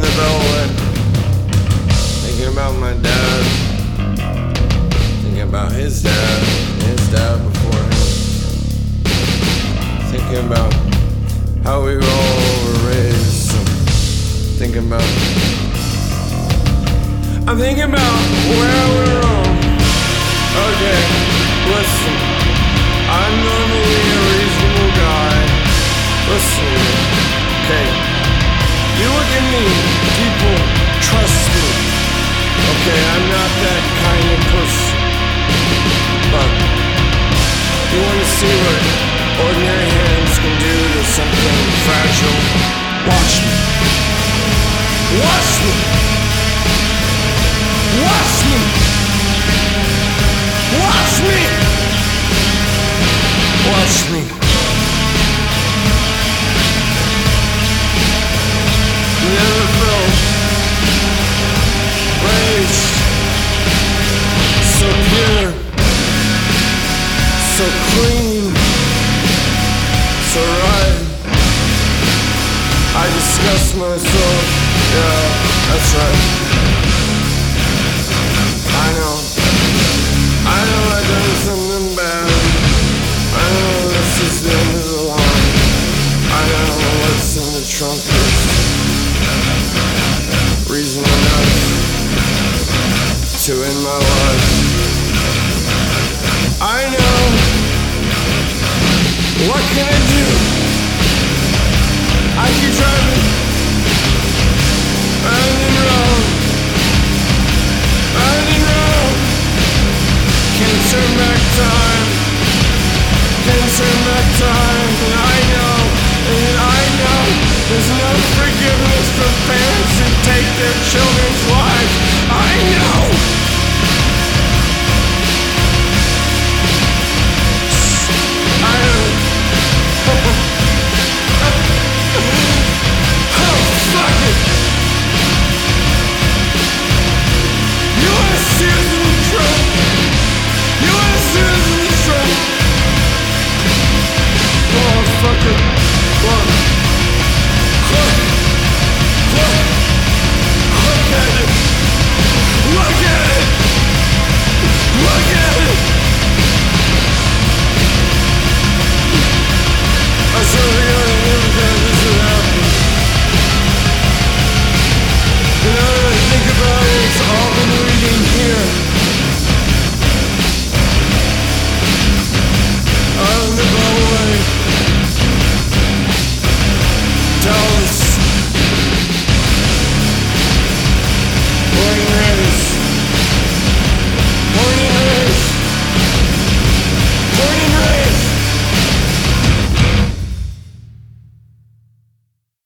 the Velvet, thinking about my dad, thinking about his dad, his dad before him, thinking about how we were all raised, thinking about. I'm thinking about where went wrong. Okay, listen. I'm normally a Okay, I'm not that kind of person. But you want to see what ordinary hands can do to something fragile? Watch me. Watch me. So clean, so right. I disgust myself, yeah, that's right. I know, I know I've done something bad. I know this is the end of the line. I know what's in the trumpets. Reason enough to end my life. can I do? I keep driving. Can't turn back time. Can't turn.